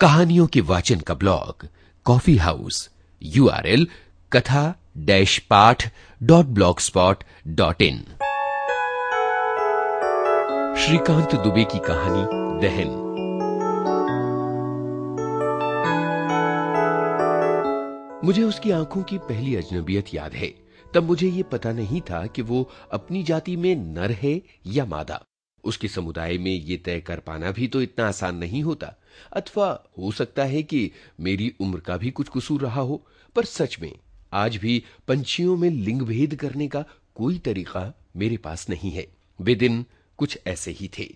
कहानियों के वाचन का blog, coffee house U R L कथा, डैश पाठ, dot blog spot dot in. Shrikant Dubey की कहानी, दहन। मुझे उसकी आँखों की पहली अजनबियत याद है। तब मुझे ये पता नहीं था कि वो अपनी जाति में नर है या मादा। उसके समुदाय में ये तय कर पाना भी तो इतना आसान नहीं होता। अथवा हो सकता है कि मेरी उम्र का भी कुछ कसूर रहा हो, पर सच में आज भी पंछियों में लिंग भेद करने का कोई तरीका मेरे पास नहीं है। वे दिन कुछ ऐसे ही थे।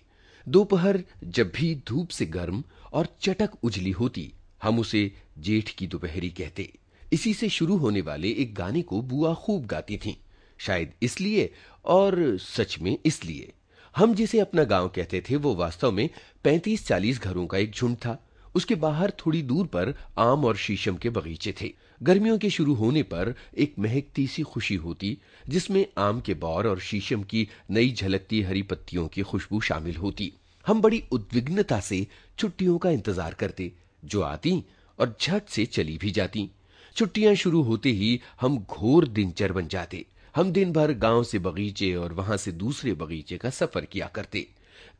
दोपहर जब भी धूप से गर्म और चटक उजली होती, हम उसे जेठ की दोपहरी कहते। इसी से शुरू होने वाले एक गाने को बुआ खूब गाती थीं, शायद इसलिए और सच में इसलिए। हम जिसे अपना गाँव कहते थे, वो वास्तव में 35-40 घरों का एक झुंड था। उसके बाहर थोड़ी दूर पर आम और शीशम के बगीचे थे। गर्मियों के शुरू होने पर एक महकती सी खुशी होती, जिसमें आम के बौर और शीशम की नई झलकती हरी पत्तियों की खुशबू शामिल होती। हम बड़ी उद्विग्नता से छुट्टियों का इंतज़ार करते, जो आती और झट से चली भी जाती। छुट्टियाँ शुरू होते ही हम घोर दिनचर बन जाते। हम दिन भर गाँव से बगीचे और वहाँ से दूसरे बगीचे का सफ़र किया करते।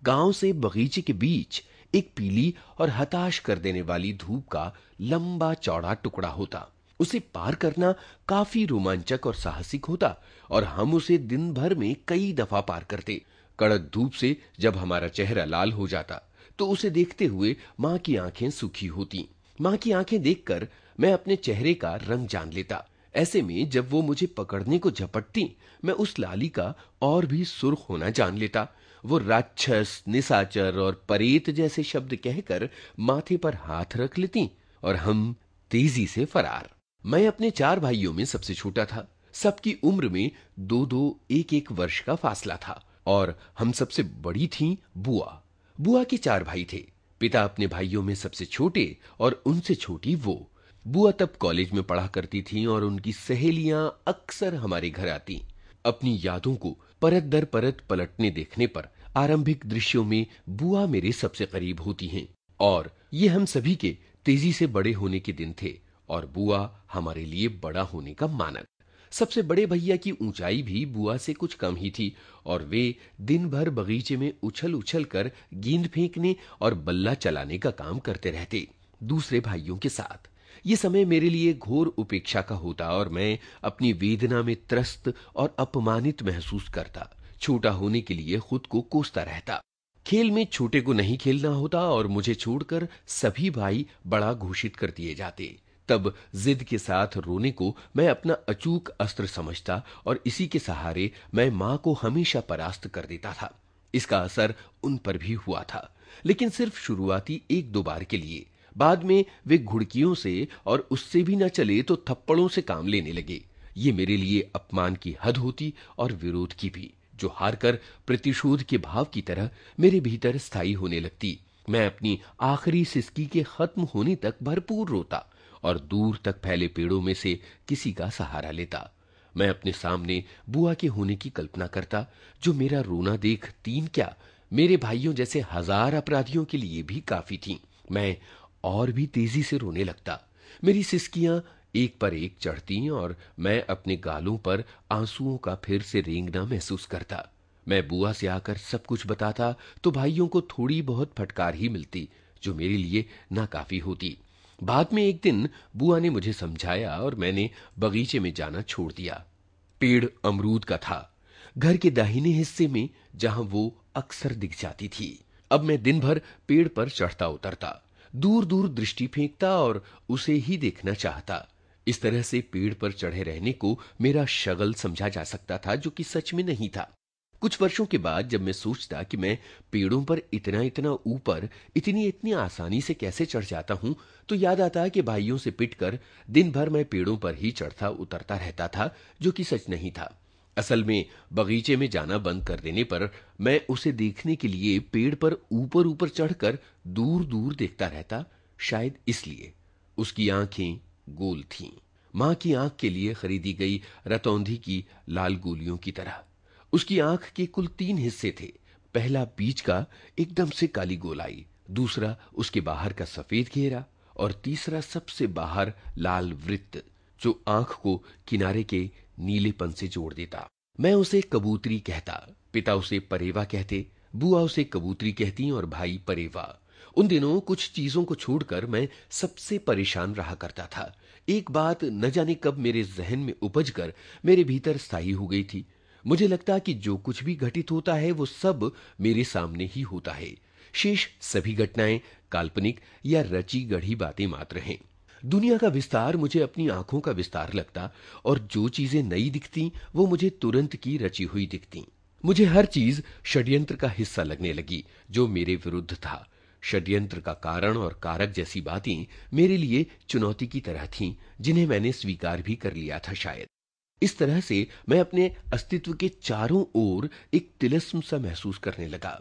गाँव से बगीचे के बीच एक पीली और हताश कर देने वाली धूप का लंबा चौड़ा टुकड़ा होता। उसे पार करना काफ़ी रोमांचक और साहसिक होता और हम उसे दिन भर में कई दफ़ा पार करते। कड़क धूप से जब हमारा चेहरा लाल हो जाता तो उसे देखते हुए माँ की आँखें सुखी होती। माँ की आँखें देखकर मैं अपने चेहरे का रंग जान लेता। ऐसे में जब वो मुझे पकड़ने को झपटती, मैं उस लाली का और भी सुर्ख होना जान लेता। वो राक्षस, निशाचर और परेत जैसे शब्द कहकर माथे पर हाथ रख लेती और हम तेज़ी से फरार। मैं अपने चार भाइयों में सबसे छोटा था। सबकी उम्र में दो दो एक एक वर्ष का फासला था और हम सबसे बड़ी थी बुआ। बुआ के चार भाई थे। पिता अपने भाइयों में सबसे छोटे और उनसे छोटी वो। बुआ तब कॉलेज में पढ़ा करती थीं और उनकी सहेलियाँ अक्सर हमारे घर आती। अपनी यादों को परत दर परत पलटने देखने पर आरंभिक दृश्यों में बुआ मेरे सबसे करीब होती हैं और ये हम सभी के तेज़ी से बड़े होने के दिन थे और बुआ हमारे लिए बड़ा होने का मानक। सबसे बड़े भैया की ऊंचाई भी बुआ से कुछ कम ही थी और वे दिन भर बगीचे में उछल उछल कर गेंद फेंकने और बल्ला चलाने का काम करते रहते दूसरे भाइयों के साथ। ये समय मेरे लिए घोर उपेक्षा का होता और मैं अपनी वेदना में त्रस्त और अपमानित महसूस करता। छोटा होने के लिए खुद को कोसता रहता। खेल में छोटे को नहीं खेलना होता और मुझे छोड़कर सभी भाई बड़ा घोषित कर दिए जाते। तब जिद के साथ रोने को मैं अपना अचूक अस्त्र समझता और इसी के सहारे मैं माँ को हमेशा परास्त कर देता था। इसका असर उन पर भी हुआ था। लेकिन सिर्फ़ शुरुआती एक दो बार के लिए बाद में वे घुड़कियों से और उससे भी न चले तो थप्पड़ों से काम लेने लगे। ये मेरे लिए अपमान की हद होती और विरोध की भी, जो हारकर प्रतिशोध के भाव की तरह मेरे भीतर स्थायी होने लगती। मैं अपनी आखिरी सिस्की के खत्म होने तक भरपूर रोता और दूर तक फैले पेड़ों में से किसी का सहारा लेता। मैं अपने सामने बुआ के होने की कल्पना करता, जो मेरा रोना देख तीन क्या मेरे भाइयों जैसे हज़ार अपराधियों के लिए भी काफ़ी थी। मैं और भी तेज़ी से रोने लगता। मेरी सिस्कियाँ एक पर एक चढ़ती और मैं अपने गालों पर आंसुओं का फिर से रेंगना महसूस करता। मैं बुआ से आकर सब कुछ बताता तो भाइयों को थोड़ी बहुत फटकार ही मिलती, जो मेरे लिए नाकाफी होती। बाद में एक दिन बुआ ने मुझे समझाया और मैंने बगीचे में जाना छोड़ दिया। पेड़ अमरूद का था। घर के दाहिने हिस्से में जहाँ वो अक्सर दिख जाती थी। अब मैं दिन भर पेड़ पर चढ़ता उतरता। दूर दूर दृष्टि फेंकता और उसे ही देखना चाहता। इस तरह से पेड़ पर चढ़े रहने को मेरा शगल समझा जा सकता था, जो कि सच में नहीं था। कुछ वर्षों के बाद जब मैं सोचता कि मैं पेड़ों पर इतना इतना ऊपर इतनी इतनी आसानी से कैसे चढ़ जाता हूँ तो याद आता कि भाइयों से पिटकर दिन भर मैं पेड़ों पर ही चढ़ता उतरता रहता था, जो कि सच नहीं था। असल में बगीचे में जाना बंद कर देने पर मैं उसे देखने के लिए पेड़ पर ऊपर ऊपर चढ़कर दूर दूर देखता रहता, शायद इसलिए। उसकी आँखें गोल थीं। माँ की आँख के लिए खरीदी गई रतौंधी की लाल गोलियों की तरह। उसकी आँख के कुल तीन हिस्से थे। पहला बीच का एकदम से काली गोलाई दूसरा उसके बाहर का सफ़ेद घेरा और तीसरा सबसे बाहर लाल वृत्त, जो आँख को किनारे के नीलेपन से जोड़ देता। मैं उसे कबूतरी कहता। पिता उसे परेवा कहते, बुआ उसे कबूतरी कहती और भाई परेवा। उन दिनों कुछ चीज़ों को छोड़कर मैं सबसे परेशान रहा करता था। एक बात न जाने कब मेरे जहन में उपज कर मेरे भीतर स्थायी हो गई थी। मुझे लगता कि जो कुछ भी घटित होता है, वो सब मेरे सामने ही होता है। शेष सभी घटनाएँ काल्पनिक या रची गढ़ी बातें मात्र हैं। दुनिया का विस्तार मुझे अपनी आँखों का विस्तार लगता और जो चीज़ें नई दिखती, वो मुझे तुरंत की रची हुई दिखती। मुझे हर चीज़ षड्यंत्र का हिस्सा लगने लगी, जो मेरे विरुद्ध था। षड्यंत्र का कारण और कारक जैसी बातें मेरे लिए चुनौती की तरह थीं, जिन्हें मैंने स्वीकार भी कर लिया था शायद। इस तरह से मैं अपने अस्तित्व के चारों ओर एक तिलस्म सा महसूस करने लगा,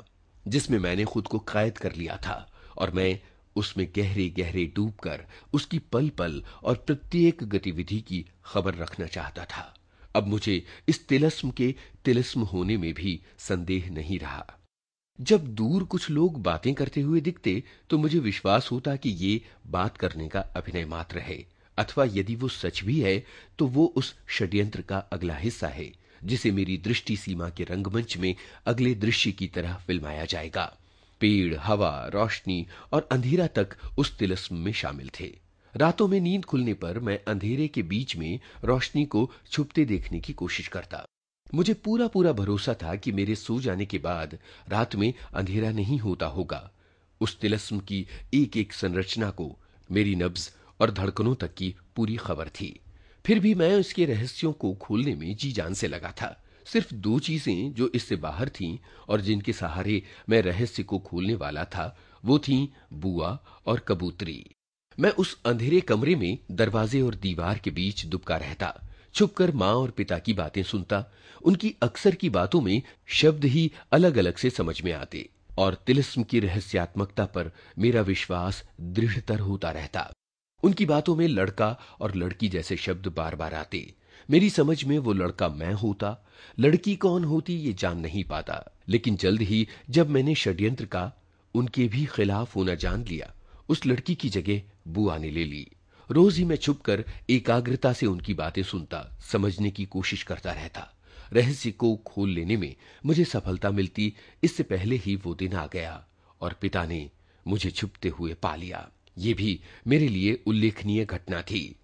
जिसमें मैंने खुद को कैद कर लिया था और मैं उसमें गहरे गहरे डूबकर उसकी पल पल और प्रत्येक गतिविधि की खबर रखना चाहता था। अब मुझे इस तिलस्म के तिलस्म होने में भी संदेह नहीं रहा। जब दूर कुछ लोग बातें करते हुए दिखते तो मुझे विश्वास होता कि ये बात करने का अभिनय मात्र है, अथवा यदि वो सच भी है तो वो उस षड्यंत्र का अगला हिस्सा है, जिसे मेरी दृष्टि सीमा के रंगमंच में अगले दृश्य की तरह फिल्माया जाएगा। पेड़, हवा, रोशनी और अंधेरा तक उस तिलस्म में शामिल थे। रातों में नींद खुलने पर मैं अंधेरे के बीच में रोशनी को छुपते देखने की कोशिश करता। मुझे पूरा पूरा भरोसा था कि मेरे सो जाने के बाद रात में अंधेरा नहीं होता होगा। उस तिलस्म की एक एक संरचना को, मेरी नब्ज और धड़कनों तक की पूरी खबर थी। फिर भी मैं उसके रहस्यों को खोलने में जी जान से लगा था। सिर्फ़ दो चीज़ें जो इससे बाहर थीं और जिनके सहारे मैं रहस्य को खोलने वाला था, वो थीं बुआ और कबूतरी। मैं उस अंधेरे कमरे में दरवाजे और दीवार के बीच दुबका रहता छुपकर माँ और पिता की बातें सुनता। उनकी अक्सर की बातों में शब्द ही अलग अलग से समझ में आते और तिलस्म की रहस्यात्मकता पर मेरा विश्वास दृढ़तर होता रहता। उनकी बातों में लड़का और लड़की जैसे शब्द बार बार आते मेरी समझ में वो लड़का मैं होता, लड़की कौन होती ये जान नहीं पाता, लेकिन जल्द ही जब मैंने षड्यंत्र का, उनके भी खिलाफ होना जान लिया, उस लड़की की जगह बुआ ने ले ली। रोज ही मैं छुपकर एकाग्रता से उनकी बातें सुनता, समझने की कोशिश करता रहता। रहस्य को खोल लेने में मुझे सफलता मिलती, इससे पहले ही वो दिन आ गया और पिता ने मुझे छुपते हुए पा लिया। ये भी मेरे लिए उल्लेखनीय घटना थी।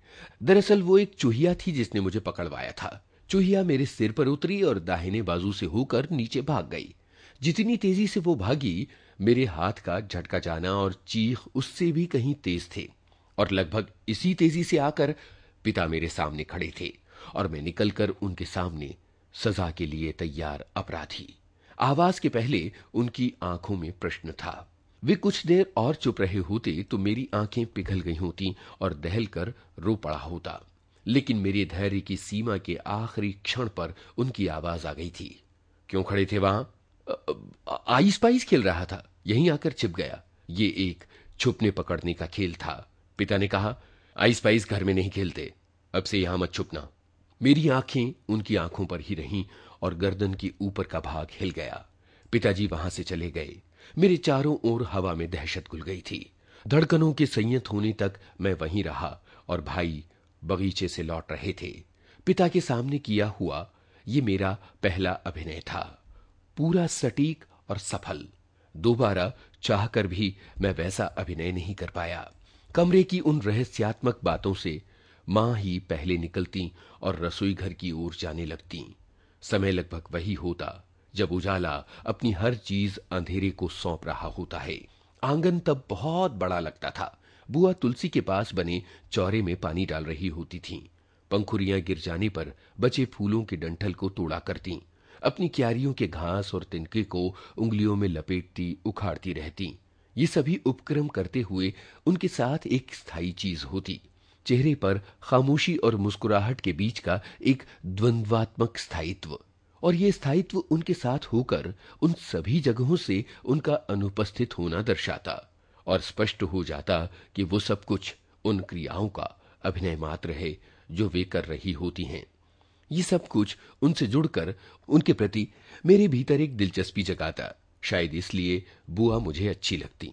दरअसल वो एक चूहिया थी जिसने मुझे पकड़वाया था। चूहिया मेरे सिर पर उतरी और दाहिने बाजू से होकर नीचे भाग गई। जितनी तेज़ी से वो भागी, मेरे हाथ का झटका जाना और चीख उससे भी कहीं तेज थे और लगभग इसी तेज़ी से आकर पिता मेरे सामने खड़े थे और मैं निकलकर उनके सामने सजा के लिए तैयार अपराधी। आवाज़ के पहले उनकी आँखों में प्रश्न था। वे कुछ देर और चुप रहे होते तो मेरी आँखें पिघल गई होती और दहल कर रो पड़ा होता। लेकिन मेरे धैर्य की सीमा के आखिरी क्षण पर उनकी आवाज़ आ गई थी। क्यों खड़े थे वहाँ? आइस पाइस खेल रहा था। यहीं आकर छिप गया। ये एक छुपने पकड़ने का खेल था। पिता ने कहा आइस पाइस घर में नहीं खेलते। अब से यहाँ मत छुपना। मेरी आँखें उनकी आँखों पर ही रहीं और गर्दन के ऊपर का भाग हिल गया। पिताजी वहाँ से चले गए। मेरे चारों ओर हवा में दहशत घुल गई थी। धड़कनों के संयत होने तक मैं वहीं रहा और भाई बगीचे से लौट रहे थे। पिता के सामने किया हुआ ये मेरा पहला अभिनय था। पूरा सटीक और सफल। दोबारा चाहकर भी मैं वैसा अभिनय नहीं कर पाया। कमरे की उन रहस्यात्मक बातों से माँ ही पहले निकलती और रसोई घर की ओर जाने लगती। समय लगभग वही होता जब उजाला अपनी हर चीज़ अंधेरे को सौंप रहा होता है। आँगन तब बहुत बड़ा लगता था। बुआ तुलसी के पास बने चौरे में पानी डाल रही होती थीं। पंखुरियाँ गिर जाने पर बचे फूलों के डंठल को तोड़ा करती। अपनी क्यारियों के घास और तिनके को उंगलियों में लपेटती, उखाड़ती रहती। ये सभी उपक्रम करते हुए उनके साथ एक स्थायी चीज़ होती। चेहरे पर खामोशी और मुस्कुराहट के बीच का एक द्वंद्वात्मक स्थायित्व। और ये स्थायित्व उनके साथ होकर उन सभी जगहों से उनका अनुपस्थित होना दर्शाता और स्पष्ट हो जाता कि वो सब कुछ उन क्रियाओं का अभिनय मात्र है जो वे कर रही होती हैं। ये सब कुछ उनसे जुड़कर उनके प्रति मेरे भीतर एक दिलचस्पी जगाता, शायद इसलिए बुआ मुझे अच्छी लगती।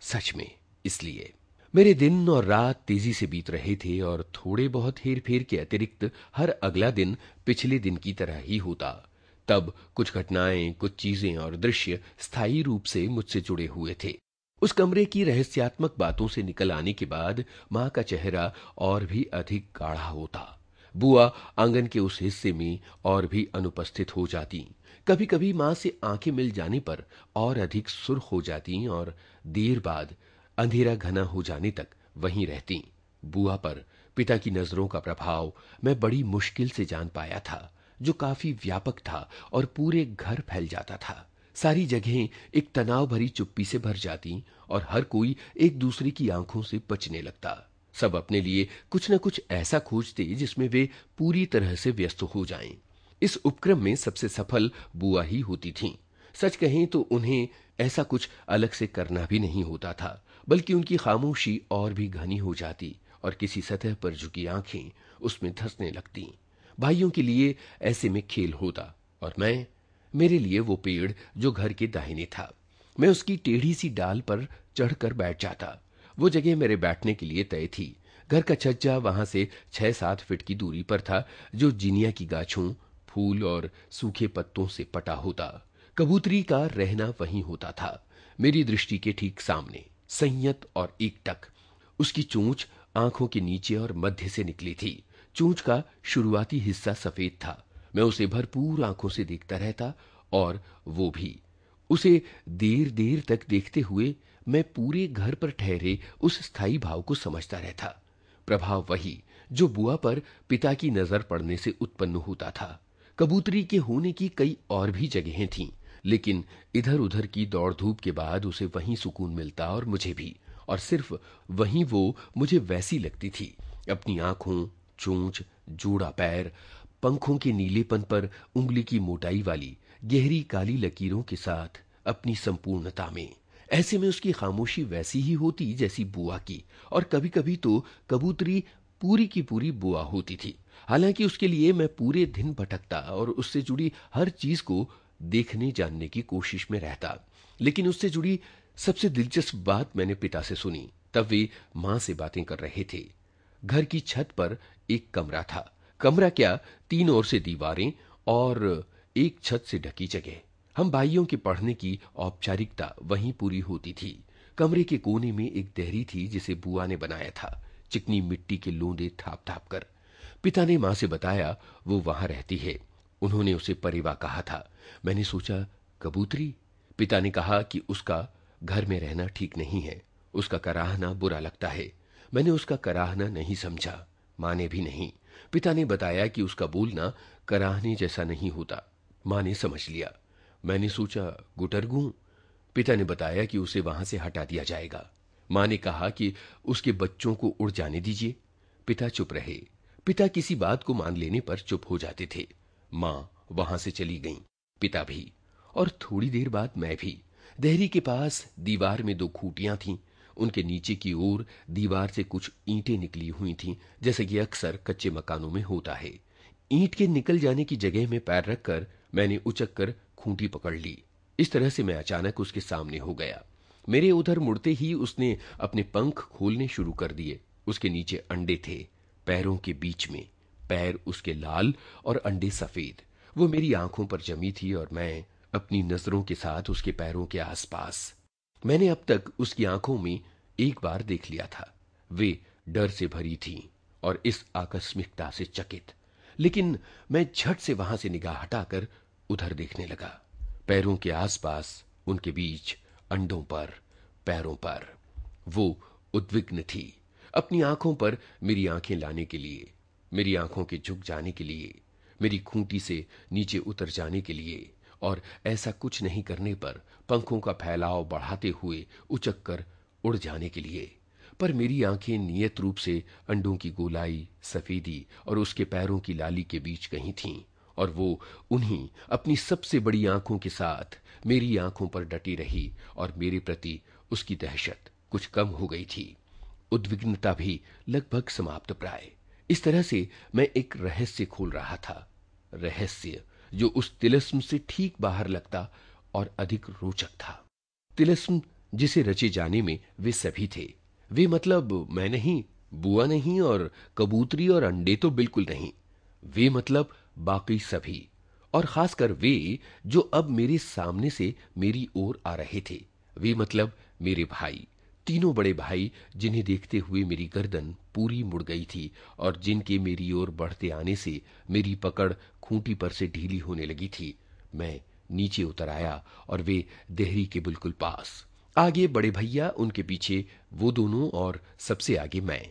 सच में, इसलिए। मेरे दिन और रात तेज़ी से बीत रहे थे और थोड़े बहुत हेर फेर के अतिरिक्त हर अगला दिन पिछले दिन की तरह ही होता। तब कुछ घटनाएँ, कुछ चीज़ें और दृश्य स्थायी रूप से मुझसे जुड़े हुए थे। उस कमरे की रहस्यात्मक बातों से निकल आने के बाद माँ का चेहरा और भी अधिक गाढ़ा होता। बुआ आँगन के उस हिस्से में और भी अनुपस्थित हो जाती। कभी कभी माँ से आँखें मिल जाने पर और अधिक सुर्ख हो जाती और देर बाद अंधेरा घना हो जाने तक वहीं रहती। बुआ पर पिता की नज़रों का प्रभाव मैं बड़ी मुश्किल से जान पाया था। जो काफ़ी व्यापक था और पूरे घर फैल जाता था सारी जगहें एक तनाव भरी चुप्पी से भर जाती और हर कोई एक दूसरे की आँखों से बचने लगता सब अपने लिए कुछ न कुछ ऐसा खोजते जिसमें वे पूरी तरह से व्यस्त हो जाएँ। इस उपक्रम में सबसे सफल बुआ ही होती थीं। सच कहें तो उन्हें ऐसा कुछ अलग से करना भी नहीं होता था, बल्कि उनकी खामोशी और भी घनी हो जाती और किसी सतह पर झुकी आँखें उसमें धंसने लगती भाइयों के लिए ऐसे में खेल होता और मैं, मेरे लिए वो पेड़ जो घर के दाहिने था। मैं उसकी टेढ़ी सी डाल पर चढ़कर बैठ जाता। वो जगह मेरे बैठने के लिए तय थी। घर का छज्जा वहाँ से छह सात फीट की दूरी पर था, जो जिनिया की गाछों, फूल और सूखे पत्तों से पटा होता। कबूतरी का रहना वहीं होता था। मेरी दृष्टि के ठीक सामने, संयत और एकटक। उसकी चोंच आँखों के नीचे और मध्य से निकली थी। चोंच का शुरुआती हिस्सा सफ़ेद था। मैं उसे भरपूर आँखों से देखता रहता और वो भी। उसे देर देर तक देखते हुए मैं पूरे घर पर ठहरे उस स्थायी भाव को समझता रहता। प्रभाव वही जो बुआ पर पिता की नज़र पड़ने से उत्पन्न होता था। कबूतरी के होने की कई और भी जगहें थीं, लेकिन इधर उधर की दौड़ धूप के बाद उसे वहीं सुकून मिलता और मुझे भी। और सिर्फ़ वहीं वो मुझे वैसी लगती थी, अपनी आँखों चोंच, जोड़ा पैर, पंखों के नीलेपन पर उंगली की मोटाई वाली, गहरी काली लकीरों के साथ अपनी संपूर्णता में। ऐसे में उसकी खामोशी वैसी ही होती जैसी बुआ की, और कभी कभी तो कबूतरी पूरी की पूरी बुआ होती थी। हालाँकि उसके लिए मैं पूरे दिन भटकता और उससे जुड़ी हर चीज़ को देखने जानने की कोशिश में रहता। लेकिन उससे जुड़ी सबसे दिलचस्प बात मैंने पिता से सुनी, तब वे माँ से बातें कर रहे थे। घर की छत पर एक कमरा था। कमरा क्या? तीन ओर से दीवारें और एक छत से ढकी जगह। हम भाइयों के पढ़ने की औपचारिकता वहीं पूरी होती थी। कमरे के कोने में एक दहरी थी जिसे बुआ ने बनाया था। चिकनी मिट्टी के लोंदे थाप थाप कर। पिता ने माँ से बताया, वो वहाँ रहती है। उन्होंने उसे परिवा कहा था। मैंने सोचा, कबूतरी? पिता ने कहा कि उसका घर में रहना ठीक नहीं है। उसका कराहना बुरा लगता है। मैंने उसका कराहना नहीं समझा। माँ ने भी नहीं। पिता ने बताया कि उसका बोलना कराहने जैसा नहीं होता। माँ ने समझ लिया। मैंने सोचा गुटरगू पिता ने बताया कि उसे वहाँ से हटा दिया जाएगा। माँ ने कहा कि उसके बच्चों को उड़ जाने दीजिए। पिता चुप रहे। पिता किसी बात को मान लेने पर चुप हो जाते थे। माँ वहाँ से चली गई। पिता भी। और थोड़ी देर बाद मैं भी। देहरी के पास दीवार में दो खूटियाँ थीं। उनके नीचे की ओर दीवार से कुछ ईंटें निकली हुई थीं, जैसे कि अक्सर कच्चे मकानों में होता है। ईंट के निकल जाने की जगह में पैर रखकर मैंने उचक कर खूंटी पकड़ ली। इस तरह से मैं अचानक उसके सामने हो गया। मेरे उधर मुड़ते ही उसने अपने पंख खोलने शुरू कर दिए। उसके नीचे अंडे थे, पैरों के बीच में। पैर उसके लाल और अंडे सफ़ेद। वो मेरी आँखों पर जमी थी और मैं अपनी नज़रों के साथ उसके पैरों के आसपास मैंने अब तक उसकी आँखों में एक बार देख लिया था। वे डर से भरी थी और इस आकस्मिकता से चकित। लेकिन मैं झट से वहाँ से निगाह हटाकर उधर देखने लगा। पैरों के आसपास उनके बीच अंडों पर, पैरों पर वो उद्विग्न थी। अपनी आँखों पर मेरी आँखें लाने के लिए, मेरी आँखों के झुक जाने के लिए, मेरी खूंटी से नीचे उतर जाने के लिए और ऐसा कुछ नहीं करने पर पंखों का फैलाव बढ़ाते हुए उचक कर उड़ जाने के लिए। पर मेरी आँखें नियत रूप से अंडों की गोलाई, सफेदी और उसके पैरों की लाली के बीच कहीं थीं और वो उन्हीं अपनी सबसे बड़ी आँखों के साथ मेरी आँखों पर डटी रही और मेरे प्रति उसकी दहशत कुछ कम हो गई थी। उद्विग्नता भी लगभग समाप्त प्राय। इस तरह से मैं एक रहस्य खोल रहा था। रहस्य जो उस तिलस्म से ठीक बाहर लगता और अधिक रोचक था। तिलस्म, जिसे रचे जाने में वे सभी थे। वे मतलब मैं नहीं, बुआ नहीं और कबूतरी और अंडे तो बिल्कुल नहीं। वे मतलब बाकी सभी। और खासकर वे, जो अब मेरे सामने से मेरी ओर आ रहे थे। वे मतलब मेरे भाई, तीनों बड़े भाई जिन्हें देखते हुए मेरी गर्दन पूरी मुड़ गई थी और जिनके मेरी ओर बढ़ते आने से मेरी पकड़ खूंटी पर से ढीली होने लगी थी। मैं नीचे उतर आया और वे देहरी के बिल्कुल पास। आगे बड़े भैया, उनके पीछे वो दोनों और सबसे आगे मैं।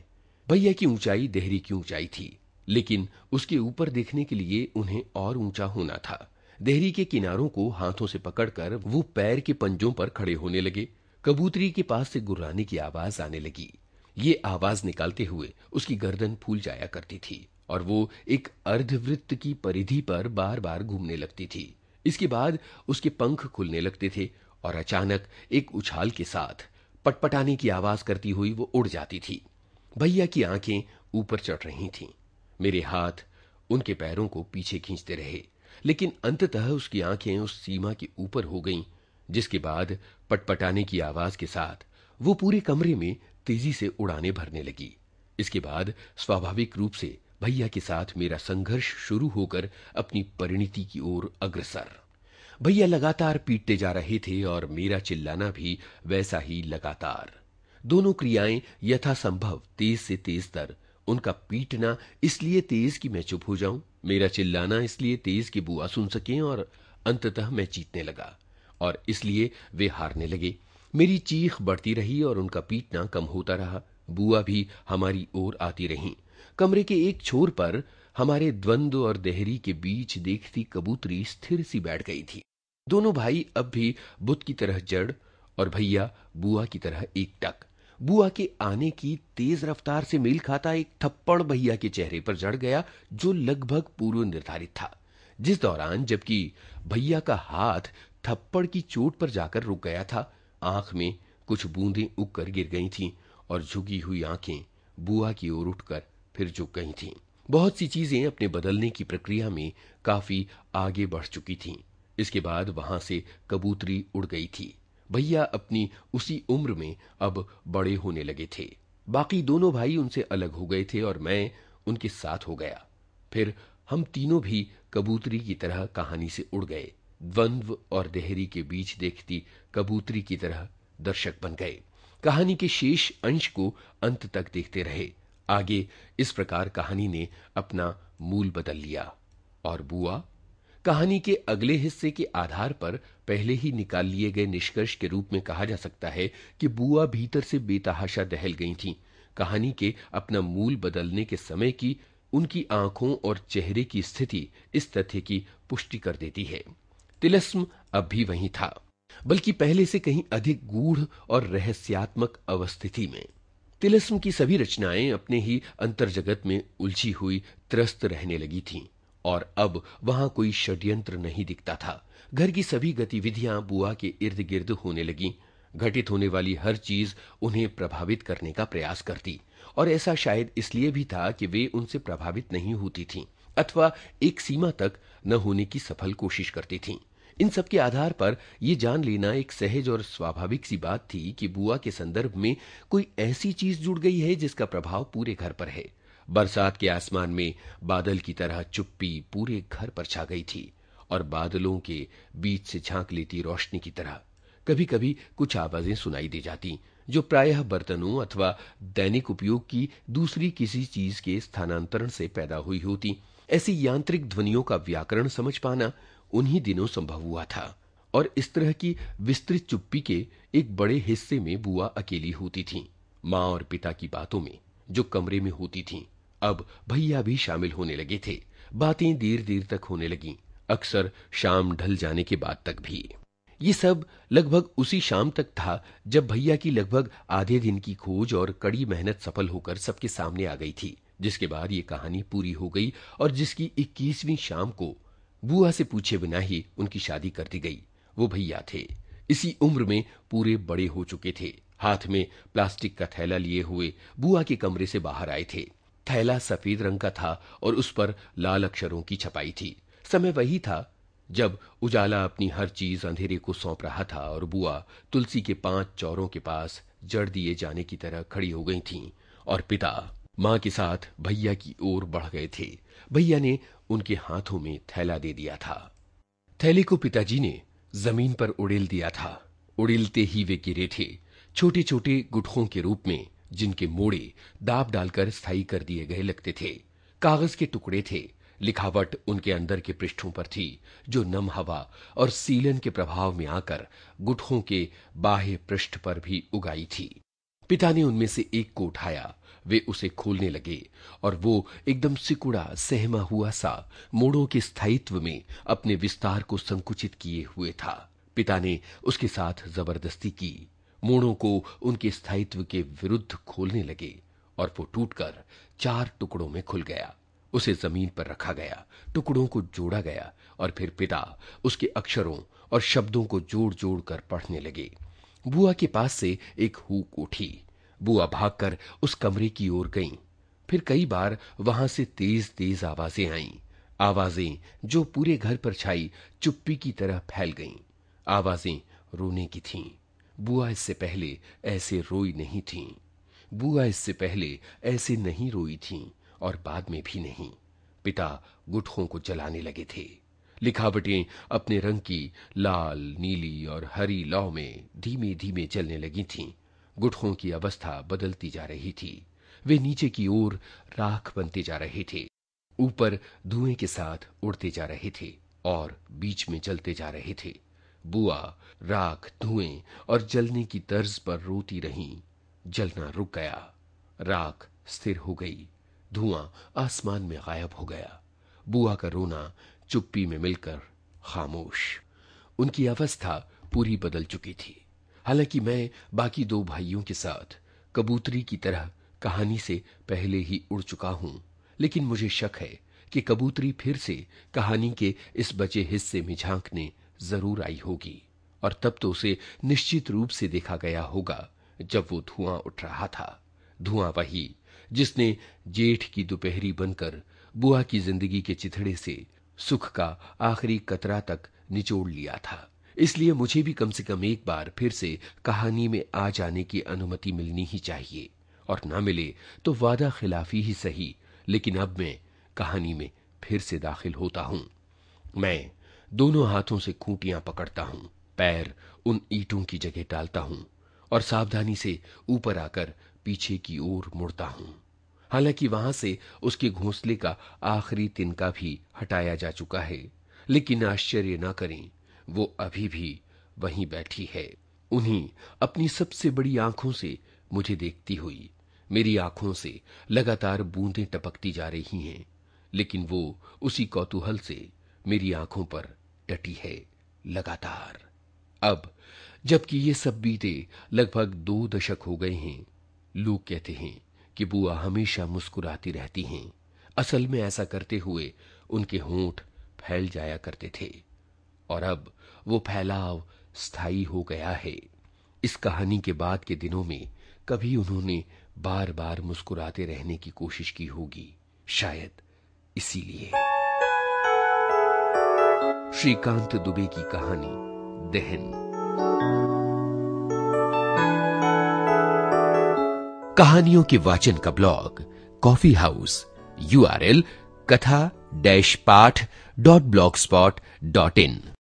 भैया की ऊंचाई देहरी की ऊंचाई थी, लेकिन उसके ऊपर देखने के लिए उन्हें और ऊँचा होना था। देहरी के किनारों को हाथों से पकड़कर वो पैर के पंजों पर खड़े होने लगे। कबूतरी के पास से गुर्राने की आवाज़ आने लगी। ये आवाज़ निकालते हुए उसकी गर्दन फूल जाया करती थी और वो एक अर्धवृत्त की परिधि पर बार बार घूमने लगती थी। इसके बाद उसके पंख खुलने लगते थे और अचानक एक उछाल के साथ पटपटाने की आवाज़ करती हुई वो उड़ जाती थी। भैया की आँखें ऊपर चढ़ रही थीं। मेरे हाथ उनके पैरों को पीछे खींचते रहे, लेकिन अंततः उसकी आँखें उस सीमा के ऊपर हो गईं, जिसके बाद पटपटाने की आवाज़ के साथ वो पूरे कमरे में तेज़ी से उड़ाने भरने लगी। इसके बाद स्वाभाविक रूप से भैया के साथ मेरा संघर्ष शुरू होकर अपनी परिणति की ओर अग्रसर। भैया लगातार पीटते जा रहे थे और मेरा चिल्लाना भी वैसा ही लगातार। दोनों क्रियाएँ यथासंभव तेज से तेज तर। उनका पीटना इसलिए तेज कि मैं चुप हो जाऊँ, मेरा चिल्लाना इसलिए तेज कि बुआ सुन सकें और अंततः मैं जीतने लगा और इसलिए वे हारने लगे। मेरी चीख बढ़ती रही और उनका पीटना कम होता रहा। बुआ भी हमारी ओर आती रही। कमरे के एक छोर पर हमारे द्वंद्व और देहरी के बीच देखती कबूतरी स्थिर सी बैठ गई थी। दोनों भाई अब भी बुत की तरह जड़ और भैया बुआ की तरह एक टक। बुआ के आने की तेज रफ्तार से मेल खाता एक थप्पड़ भैया के चेहरे पर जड़ गया, जो लगभग पूर्व निर्धारित था। जिस दौरान जबकि भैया का हाथ थप्पड़ की चोट पर जाकर रुक गया था आँख में कुछ बूंदें उगकर गिर गई थीं और झुकी हुई आँखें बुआ की ओर उठकर फिर झुक गई थीं। बहुत सी चीज़ें अपने बदलने की प्रक्रिया में काफ़ी आगे बढ़ चुकी थीं। इसके बाद वहाँ से कबूतरी उड़ गई थी। भैया अपनी उसी उम्र में अब बड़े होने लगे थे। बाकी दोनों भाई उनसे अलग हो गए थे और मैं उनके साथ हो गया। फिर हम तीनों भी कबूतरी की तरह कहानी से उड़ गए। द्वंद्व और देहरी के बीच देखती कबूतरी की तरह दर्शक बन गए। कहानी के शेष अंश को अंत तक देखते रहे। आगे इस प्रकार कहानी ने अपना मूल बदल लिया। और बुआ? कहानी के अगले हिस्से के आधार पर पहले ही निकाल लिए गए निष्कर्ष के रूप में कहा जा सकता है कि बुआ भीतर से बेतहाशा दहल गई थीं। कहानी के अपना मूल बदलने के समय की उनकी आँखों और चेहरे की स्थिति इस तथ्य की पुष्टि कर देती है। तिलस्म अब भी वही था, बल्कि पहले से कहीं अधिक गूढ़ और रहस्यात्मक अवस्थिति में। तिलस्म की सभी रचनाएँ अपने ही अंतर्जगत में उलझी हुई त्रस्त रहने लगी थीं, और अब वहाँ कोई षड्यंत्र नहीं दिखता था। घर की सभी गतिविधियाँ बुआ के इर्द गिर्द होने लगी। घटित होने वाली हर चीज़ उन्हें प्रभावित करने का प्रयास करती, और ऐसा शायद इसलिए भी था कि वे उनसे प्रभावित नहीं होती थीं, अथवा एक सीमा तक न होने की सफल कोशिश करती थीं। इन सब के आधार पर यह जान लेना एक सहज और स्वाभाविक सी बात थी कि बुआ के संदर्भ में कोई ऐसी चीज़ जुड़ गई है जिसका प्रभाव पूरे घर पर है। बरसात के आसमान में बादल की तरह चुप्पी पूरे घर पर छा गई थी और बादलों के बीच से झाँक लेती रोशनी की तरह। कभी कभी कुछ आवाज़ें सुनाई दी जाती, जो प्रायः बर्तनों अथवा दैनिक उपयोग की दूसरी किसी चीज़ के स्थानांतरण से पैदा हुई होती। ऐसी यांत्रिक ध्वनियों का व्याकरण समझ पाना उन्हीं दिनों संभव हुआ था और इस तरह की विस्तृत चुप्पी के एक बड़े हिस्से में बुआ अकेली होती थी, माँ और पिता की बातों में, जो कमरे में होती थी। अब भैया भी शामिल होने लगे थे। बातें देर देर तक होने लगी, अक्सर शाम ढल जाने के बाद तक भी। ये सब लगभग उसी शाम तक था, जब भैया की लगभग आधे दिन की खोज और कड़ी मेहनत सफल होकर सबके सामने आ गई थी, जिसके बाद ये कहानी पूरी हो गई और जिसकी इक्कीसवीं शाम को बुआ से पूछे बिना ही उनकी शादी कर दी गई। वो भैया थे। इसी उम्र में पूरे बड़े हो चुके थे। हाथ में प्लास्टिक का थैला लिए हुए बुआ के कमरे से बाहर आए थे। थैला सफ़ेद रंग का था और उस पर लाल अक्षरों की छपाई थी। समय वही था जब उजाला अपनी हर चीज़ अंधेरे को सौंप रहा था और बुआ तुलसी के पाँच चौरों के पास जड़ दिए जाने की तरह खड़ी हो गई थीं और पिता, माँ के साथ भैया की ओर बढ़ गए थे। भैया ने उनके हाथों में थैला दे दिया था। थैले को पिताजी ने ज़मीन पर उड़ेल दिया था। उड़ेलते ही वे गिरे थे छोटे छोटे गुटखों के रूप में, जिनके मोड़े दाब डालकर स्थायी कर दिए गए लगते थे। कागज़ के टुकड़े थे, लिखावट उनके अंदर के पृष्ठों पर थी, जो नम हवा और सीलन के प्रभाव में आकर गुटखों के बाह्य पृष्ठ पर भी उगाई थी। पिता ने उनमें से एक को उठाया वे उसे खोलने लगे और वो एकदम सिकुड़ा, सहमा हुआ सा, मोड़ों के स्थायित्व में अपने विस्तार को संकुचित किए हुए था। पिता ने उसके साथ ज़बरदस्ती की। मोड़ों को उनके स्थायित्व के विरुद्ध खोलने लगे और वो टूटकर चार टुकड़ों में खुल गया। उसे ज़मीन पर रखा गया, टुकड़ों को जोड़ा गया और फिर पिता उसके अक्षरों और शब्दों को जोड़ जोड़ कर पढ़ने लगे। बुआ के पास से एक हुक उठी। बुआ भागकर उस कमरे की ओर गईं। फिर कई बार वहाँ से तेज तेज आवाज़ें आईं। आवाज़ें जो पूरे घर पर छाई चुप्पी की तरह फैल गईं। आवाज़ें रोने की थीं। बुआ इससे पहले ऐसे रोई नहीं थीं। बुआ इससे पहले ऐसे नहीं रोई थीं और बाद में भी नहीं। पिता गुटखों को जलाने लगे थे। लिखावटें अपने रंग की लाल, नीली और हरी लौ में धीमे धीमे चलने लगी थीं। गुटखों की अवस्था बदलती जा रही थी। वे नीचे की ओर राख बनते जा रहे थे। ऊपर धुएँ के साथ उड़ते जा रहे थे और बीच में जलते जा रहे थे। बुआ, राख, धुएँ और जलने की तर्ज पर रोती रही। जलना रुक गया। राख स्थिर हो गई। धुआँ आसमान में गायब हो गया। बुआ का रोना चुप्पी में मिलकर खामोश। उनकी अवस्था पूरी बदल चुकी थी। हालाँकि मैं बाकी दो भाइयों के साथ कबूतरी की तरह कहानी से पहले ही उड़ चुका हूँ, लेकिन मुझे शक है कि कबूतरी फिर से कहानी के इस बचे हिस्से में झांकने ज़रूर आई होगी, और तब तो उसे निश्चित रूप से देखा गया होगा जब वो धुआँ उठ रहा था। धुआँ वही जिसने जेठ की दोपहरी बनकर बुआ की ज़िंदगी के चिथड़े से सुख का आखिरी कतरा तक निचोड़ लिया था। इसलिए मुझे भी कम से कम एक बार फिर से कहानी में आ जाने की अनुमति मिलनी ही चाहिए। और ना मिले तो वादा खिलाफी ही सही, लेकिन अब मैं कहानी में फिर से दाखिल होता हूँ। मैं दोनों हाथों से खूंटियाँ पकड़ता हूँ, पैर उन ईटों की जगह डालता हूँ, और सावधानी से ऊपर आकर पीछे की ओर मुड़ता हूँ। हालाँकि वहाँ से उसके घोंसले का आखिरी तिनका भी हटाया जा चुका है, लेकिन आश्चर्य ना करें वो अभी भी वहीं बैठी है। उन्हीं अपनी सबसे बड़ी आँखों से मुझे देखती हुई, मेरी आँखों से लगातार बूंदें टपकती जा रही हैं, लेकिन वो उसी कौतूहल से मेरी आँखों पर डटी है, लगातार। अब, जबकि ये सब बीते लगभग दो दशक हो गए हैं, लोग कहते हैं कि बुआ हमेशा मुस्कुराती रहती हैं। असल में ऐसा करते हुए उनके होंठ फैल जाया करते थे। और अब वो फैलाव स्थायी हो गया है। इस कहानी के बाद के दिनों में कभी उन्होंने बार बार मुस्कुराते रहने की कोशिश की होगी, शायद इसीलिए। श्रीकांत दुबे की कहानी, दहन। कहानियों के वाचन का blog, coffee house, U R L, कथा डैश पाठ dot blog spot dot in.